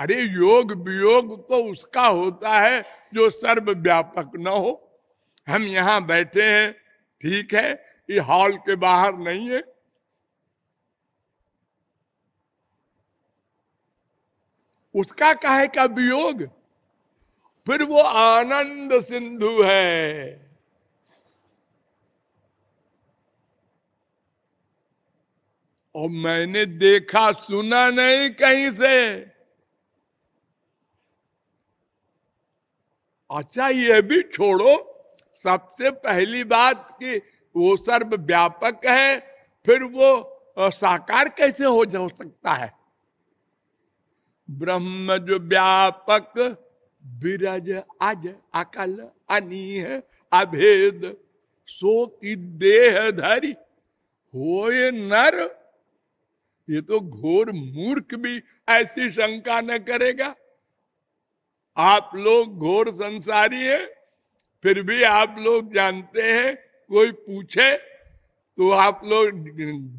अरे योग वियोग तो उसका होता है जो सर्व व्यापक न हो। हम यहाँ बैठे हैं, ठीक है, ये हॉल के बाहर नहीं है। उसका कहे का वियोग? फिर वो आनंद सिंधु है। और मैंने देखा सुना नहीं कहीं से। अच्छा ये भी छोड़ो, सबसे पहली बात कि वो सर्व व्यापक है, फिर वो साकार कैसे हो जा सकता है? ब्रह्म जो व्यापक बिरज अज, अकल अनीह, अभेद, सो की देह धरी हो ये नर। ये तो घोर मूर्ख भी ऐसी शंका न करेगा। आप लोग घोर संसारी है, फिर भी आप लोग जानते हैं, कोई पूछे तो आप लोग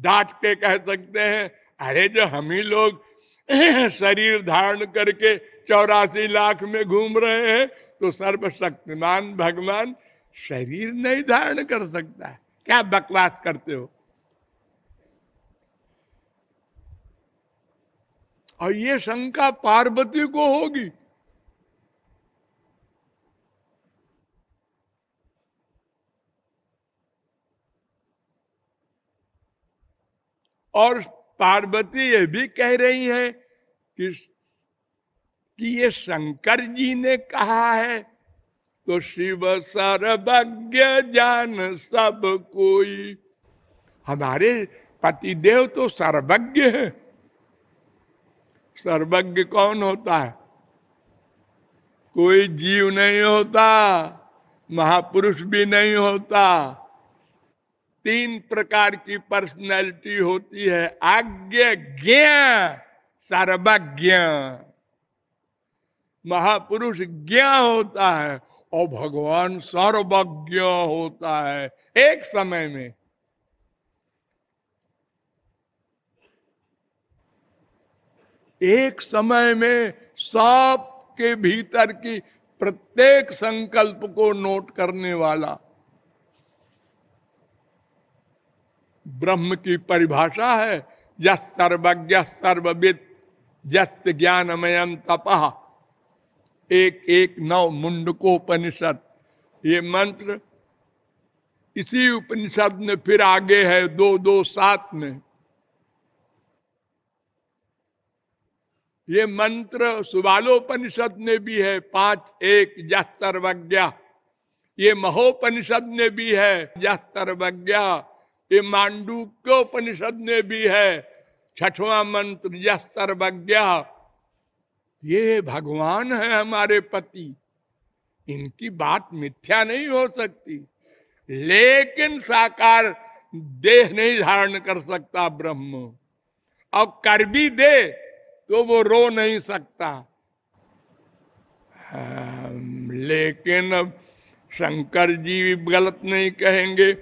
डांट के कह सकते हैं, अरे जो हम ही लोग शरीर धारण करके चौरासी लाख में घूम रहे हैं तो सर्वशक्तिमान भगवान शरीर नहीं धारण कर सकता है। क्या बकवास करते हो? और ये शंका पार्वती को होगी। और पार्वती ये भी कह रही है कि कि ये शंकर जी ने कहा है तो शिव सर्वज्ञ जान सब कोई। हमारे पतिदेव तो सर्वज्ञ है। सर्वज्ञ कौन होता है? कोई जीव नहीं होता, महापुरुष भी नहीं होता तीन प्रकार की पर्सनैलिटी होती है। आज्ञा ज्ञ सर्वज्ञ। महापुरुष ज्ञ होता है और भगवान सर्वज्ञ होता है एक समय में। एक समय में सब के भीतर की प्रत्येक संकल्प को नोट करने वाला ब्रह्म की परिभाषा है। यह सर्वज्ञ सर्वविद यस्त ज्ञानमयम तपह एक एक नौ मुंडकोपनिषद। ये मंत्र इसी उपनिषद में फिर आगे है, दो दो सात में। ये मंत्र सुबालोपनिषद में भी है, पाँच एक यह सर्वज्ञ। ये महोपनिषद में भी है यह सर्वज्ञ। ये मांडूक्योपनिषद में भी है, छठवां मंत्र, यह सर्वज्ञ। ये भगवान है हमारे पति। इनकी बात मिथ्या नहीं हो सकती, लेकिन साकार देह नहीं धारण कर सकता ब्रह्म। और कर भी दे तो वो रो नहीं सकता। लेकिन अब शंकर जी भी गलत नहीं कहेंगे।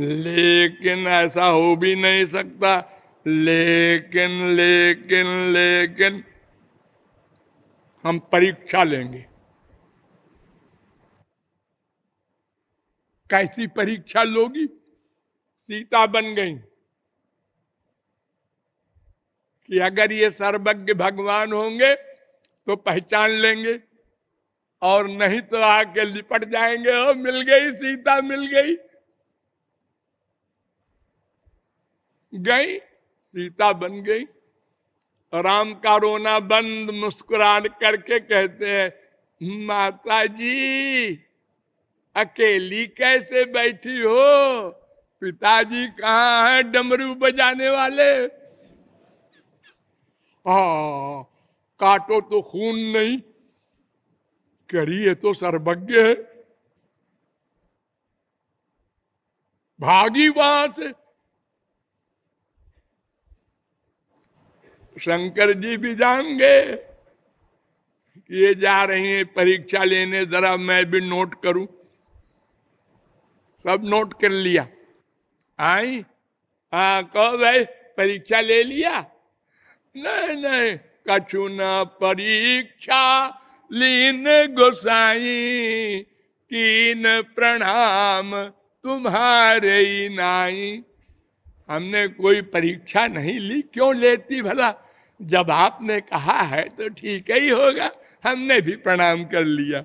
लेकिन ऐसा हो भी नहीं सकता। लेकिन लेकिन लेकिन हम परीक्षा लेंगे। कैसी परीक्षा लोगी? सीता बन गई। कि अगर ये सर्वज्ञ भगवान होंगे तो पहचान लेंगे, और नहीं तो आके लिपट जाएँगे, ओ, मिल गई, सीता, मिल गई। गई, सीता बन गई। राम का रोना बंद मुस्कुरा करके कहते हैं माता जी अकेली कैसे बैठी हो? पिताजी कहाँ है? डमरू बजाने वाले? हाँ काटो तो खून नहीं, करिए तो सर्वज्ञ है। भागी वहाँ से शंकर जी भी जाएँगे। ये जा रही है, परीक्षा लेने, जरा मैं भी नोट करूँ। सब नोट कर लिया। आई? हाँ कहो भाई परीक्षा ले लिया? नहीं नहीं, कछु न परीक्षा। लीन गोसाई, कीन प्रणाम तुम्हारे नाई। हमने कोई परीक्षा नहीं ली, क्यों लेती भला? जब आपने कहा है तो ठीक ही होगा। हमने भी प्रणाम कर लिया।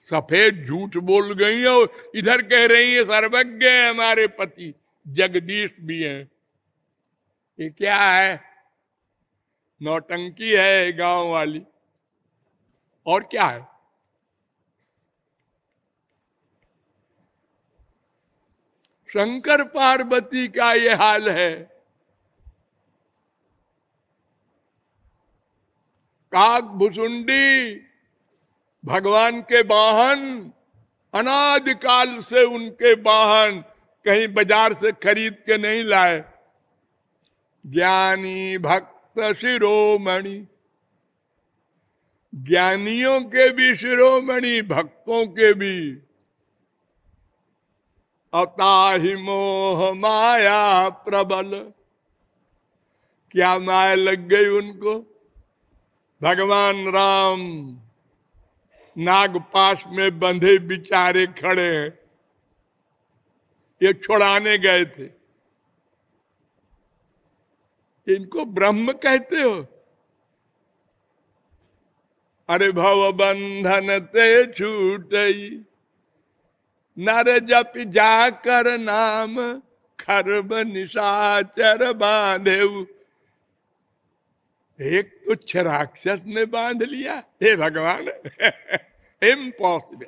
सफ़ेद झूठ बोल गई और इधर कह रही है, सर्वज्ञ है हमारे पति। जगदीश भी हैं। ये क्या है? नौटंकी है गाँव वाली। और क्या है? शंकर पार्वती का ये हाल है। काक भुसुंडी, भगवान के वाहन, अनादिकाल से उनके वाहन कहीं बाज़ार से खरीद के नहीं लाए। ज्ञानी भक्त शिरोमणि, ज्ञानियों के भी शिरोमणि, भक्तों के भी। अताहि मोह माया प्रबल, क्या माया लग गई उनको? भगवान राम, नागपाश में बंधे बिचारे खड़े हैं। ये छुड़ाने गए थे। इनको ब्रह्म कहते हो? अरे भव बंधन ते छूट नर जप जाकर नाम खरब निशाचर बांधे एक तुच्छ राक्षस ने बाँध लिया। हे भगवान इम्पॉसिबल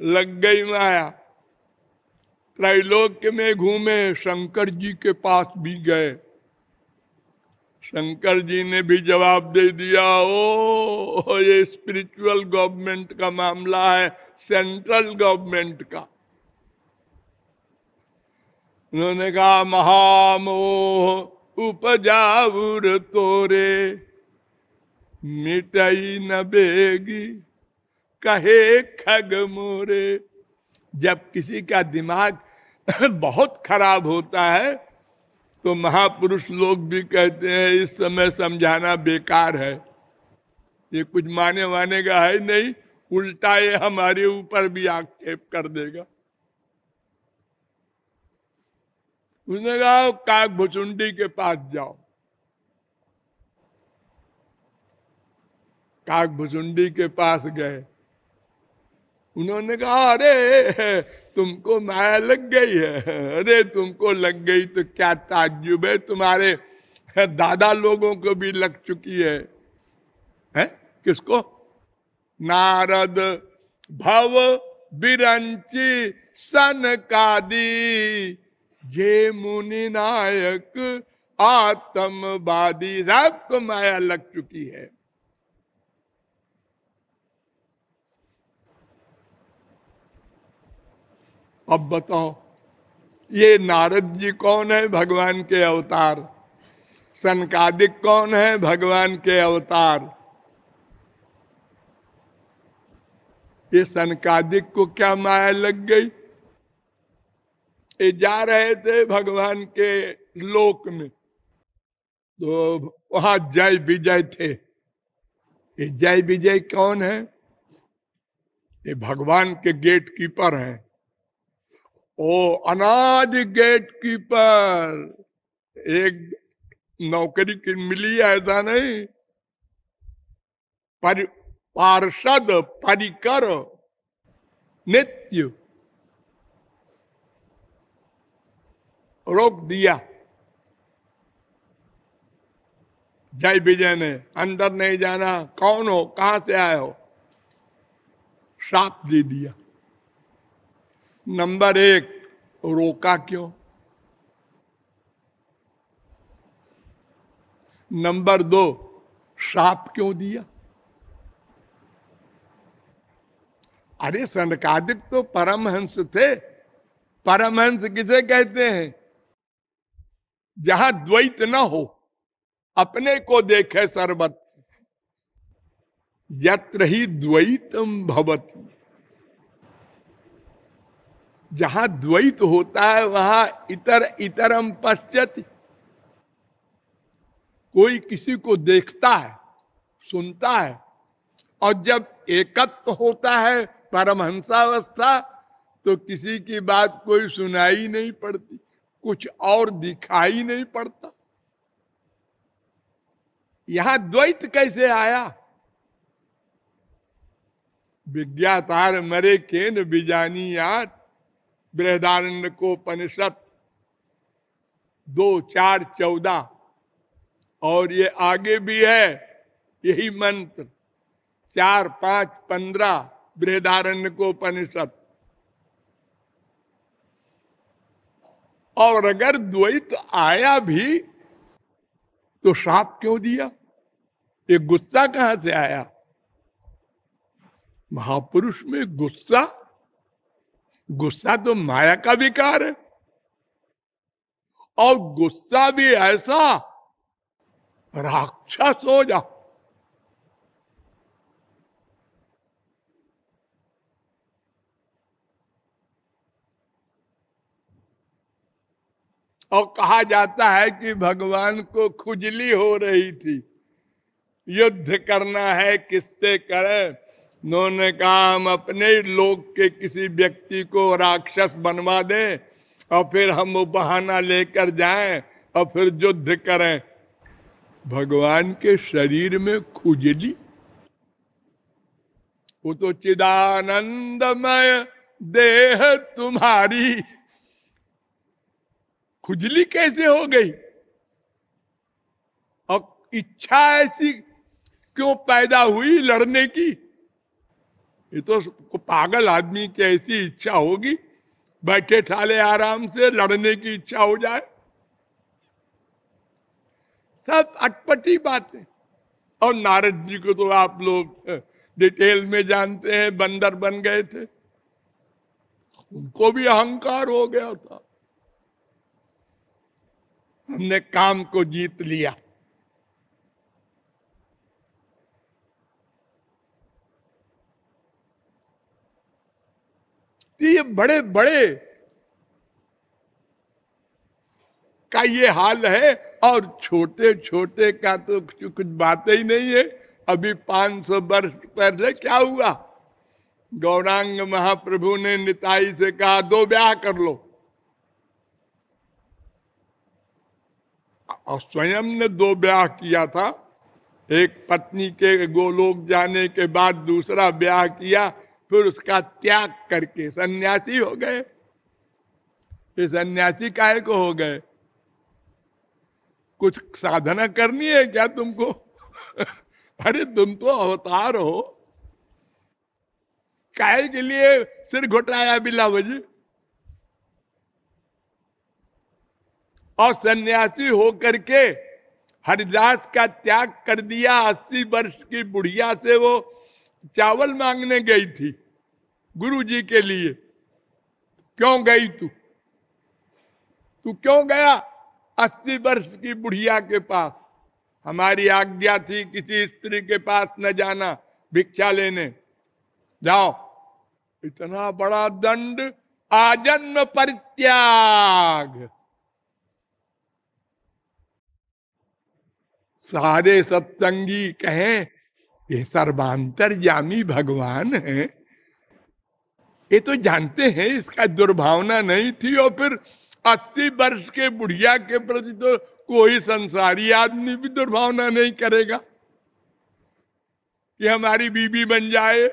लग गई माया। त्रैलोक्य में घूमे, शंकर जी के पास भी गए। शंकर जी ने भी जवाब दे दिया ओ ये स्पिरिचुअल गवर्नमेंट का मामला है सेंट्रल गवर्नमेंट का। उन्होंने कहा, महामोह उपजाऊर तोरे। मिटाई न बेगी, कहे खग मोरे। जब किसी का दिमाग बहुत खराब होता है तो महापुरुष लोग भी कहते हैं, इस समय समझाना बेकार है। ये कुछ माने वाने का है नहीं, उल्टा ये हमारे ऊपर भी आक्षेप कर देगा। उसने कहा काक भुचुंडी के पास जाओ। काग भुचुंडी के पास गए। उन्होंने कहा, अरे, तुमको माया लग गई है। अरे, तुमको लग गई तो क्या ताजुब है? तुम्हारे दादा लोगों को भी लग चुकी है। हैं? किसको? नारद भव बिरंची सन कादी जे मुनि नायक आत्मवादी रात को माया लग चुकी है। अब बताओ, ये नारद जी कौन है भगवान के अवतार? सनकादिक कौन है भगवान के अवतार? ये सनकादिक को क्या माया लग गई? ये जा रहे थे भगवान के लोक में। तो वहाँ जय विजय थे। ये जय विजय कौन है? ये भगवान के गेट कीपर हैं। ओ अनाद गेट कीपर, एक नौकरी की मिली ऐसा नहीं? पर, पार्षद परिकर नित्य। रोक दिया। जय विजय ने अंदर नहीं जाना, कौन हो, कहा से आए हो? श्राप दे दिया। नंबर एक, रोका क्यों? नंबर दो, श्राप क्यों दिया? अरे सनकादिक तो परमहंस थे। परमहंस किसे कहते हैं? जहाँ द्वैत न हो, अपने को देखे सर्वत यत्र ही द्वैतम भवती। जहाँ द्वैत होता है, वहाँ इतर इतरम पश्चत कोई किसी को देखता है, सुनता है, और जब एकत्व होता है, परमहंसावस्था तो किसी की बात कोई सुनाई नहीं पड़ती। कुछ और दिखाई नहीं पड़ता। यहाँ द्वैत कैसे आया? विज्ञातार मरे केन बिजानी याद, बृहदारण्य को उपनिषद। दो, चार, चौदह, और ये आगे भी है, यही मंत्र। चार, पाँच, पंद्रह, बृहदारण्य को उपनिषद। और अगर द्वैत आया भी तो श्राप क्यों दिया? ये गुस्सा कहाँ से आया? महापुरुष में गुस्सा? गुस्सा तो माया का विकार है। और गुस्सा भी ऐसा, राक्षस हो जा और कहा जाता है कि भगवान को खुजली हो रही थी। युद्ध करना है, किससे करें? उन्होंने कहा, हम अपने लोग के किसी व्यक्ति को राक्षस बनवा दें और फिर हम वो बहाना लेकर जाएँ और फिर युद्ध करें। भगवान के शरीर में खुजली? वो तो चिदानंदमय देह तुम्हारी। खुजली कैसे हो गई? और इच्छा ऐसी क्यों पैदा हुई लड़ने की? ये तो पागल आदमी की ऐसी इच्छा होगी, बैठे ठाले आराम से लड़ने की इच्छा हो जाए। सब अटपटी बातें। और नारद जी को तो आप लोग डिटेल में जानते हैं, बंदर बन गए थे। उनको भी अहंकार हो गया था। हमने काम को जीत लिया। तो ये बड़े बड़े का ये हाल है और छोटे छोटे का तो कुछ बात ही नहीं है। अभी 500 वर्ष पहले क्या हुआ? गौरांग महाप्रभु ने निताई से कहा, दो ब्याह कर लो। और स्वयं ने दो ब्याह किया था। एक पत्नी के गोलोक जाने के बाद दूसरा ब्याह किया, फिर उसका त्याग करके सन्यासी हो गए। ये सन्यासी काय को हो गए? कुछ साधना करनी है क्या तुमको? अरे तुम तो अवतार हो। काय के लिए सिर घुटाया बिला और सन्यासी होकर के हरिदास का त्याग कर दिया। अस्सी वर्ष की बुढ़िया से वो चावल मांगने गई थी गुरु जी के लिए। क्यों गई तू? तू क्यों गया अस्सी वर्ष की बुढ़िया के पास? हमारी आज्ञा थी किसी स्त्री के पास न जाना भिक्षा लेने। जाओ, इतना बड़ा दंड आजन्म परित्याग। सारे सत्संगी कहें, ये सर्वांतर जामी भगवान है। ये तो जानते हैं, इसका दुर्भावना नहीं थी और फिर अस्सी वर्ष के बुढ़िया के प्रति तो कोई संसारी आदमी भी दुर्भावना नहीं करेगा कि हमारी बीबी बन जाए।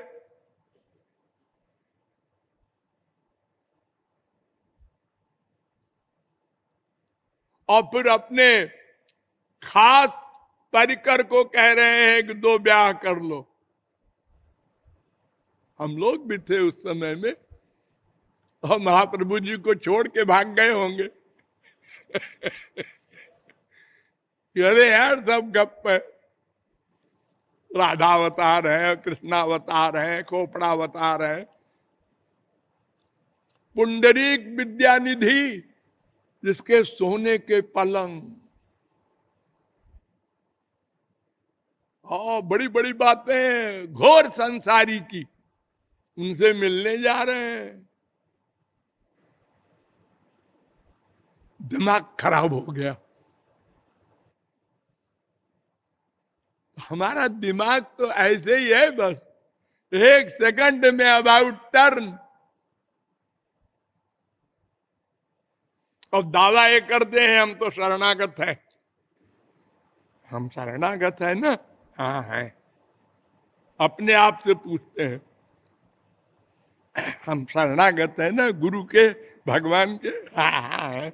और फिर अपने खास परिकर को कह रहे हैं कि दो ब्याह कर लो। हम लोग भी थे उस समय में। और महाप्रभु जी को छोड़ के भाग गए होंगे। अरे यार, सब गप है। राधावतार है, कृष्णावतार है, खोपड़ावतार है। पुंडरीक विद्यानिधि, जिसके सोने के पलंग हाँ बड़ी बड़ी बातें घोर संसारी की। उनसे मिलने जा रहे हैं। दिमाग खराब हो गया। हमारा दिमाग तो ऐसे ही है बस। एक सेकंड में अबाउट टर्न और दावा ये करते हैं, हम तो शरणागत है। हम शरणागत है ना? हाँ है? अपने आप से पूछते हैं। हम शरणागत है ना गुरु के, भगवान के? हाँ हाँ है।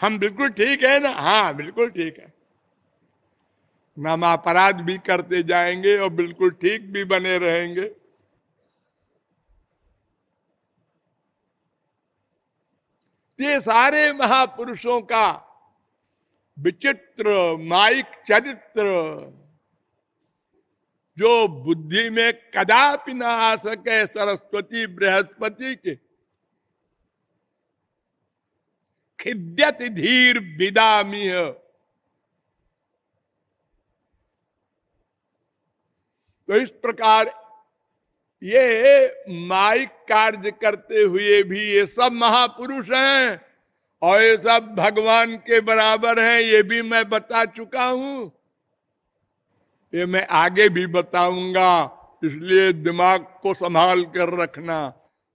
हम बिल्कुल ठीक है ना? हाँ बिल्कुल ठीक है। हम अपराध भी करते जाएँगे और बिल्कुल ठीक भी बने रहेंगे। ये सारे महापुरुषों का विचित्र माइक चरित्र, जो बुद्धि में कदापि ना आ सके सरस्वती बृहस्पति के। खिद्यत धीर विदामी तो इस प्रकार ये माइक कार्य करते हुए भी ये सब महापुरुष हैं। और ये सब भगवान के बराबर है, ये भी मैं बता चुका हूँ। ये मैं आगे भी बताऊँगा, इसलिए दिमाग को संभाल कर रखना।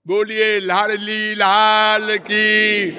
बोलिए लाडली लाल की।